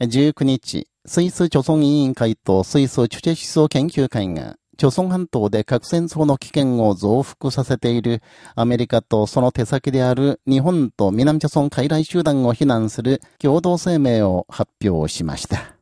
19日、スイス貯村委員会とスイスチュチェ思想研究会が、貯村半島で核戦争の危険を増幅させているアメリカとその手先である日本と南貯村傀儡集団を非難する共同声明を発表しました。